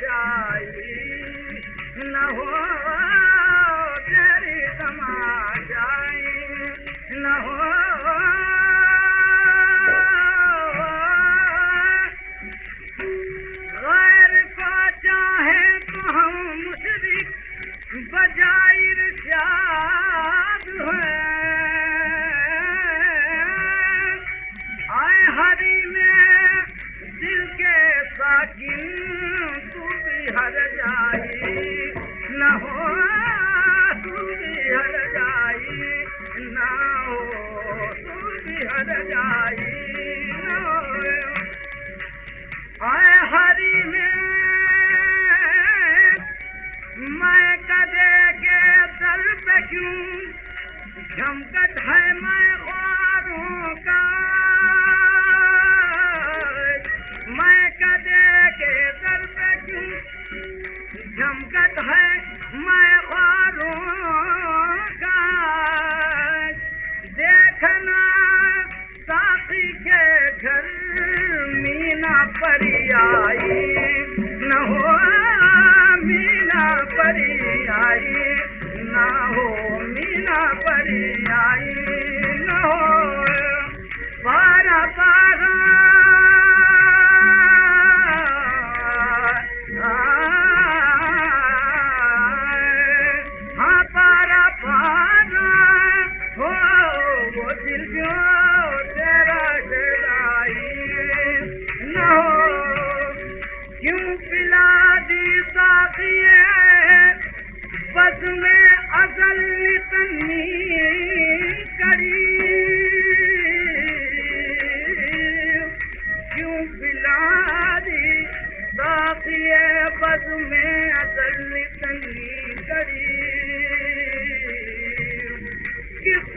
Jai. हर जाई, न हो भी हर जाई, न हो भी हर जाई आए हरी में, मैं कदे के दल पे क्यों? झमकट है के घर मीना परी आई। न हो मीना परी बिलारी दाप बद में अदल निकली करी किस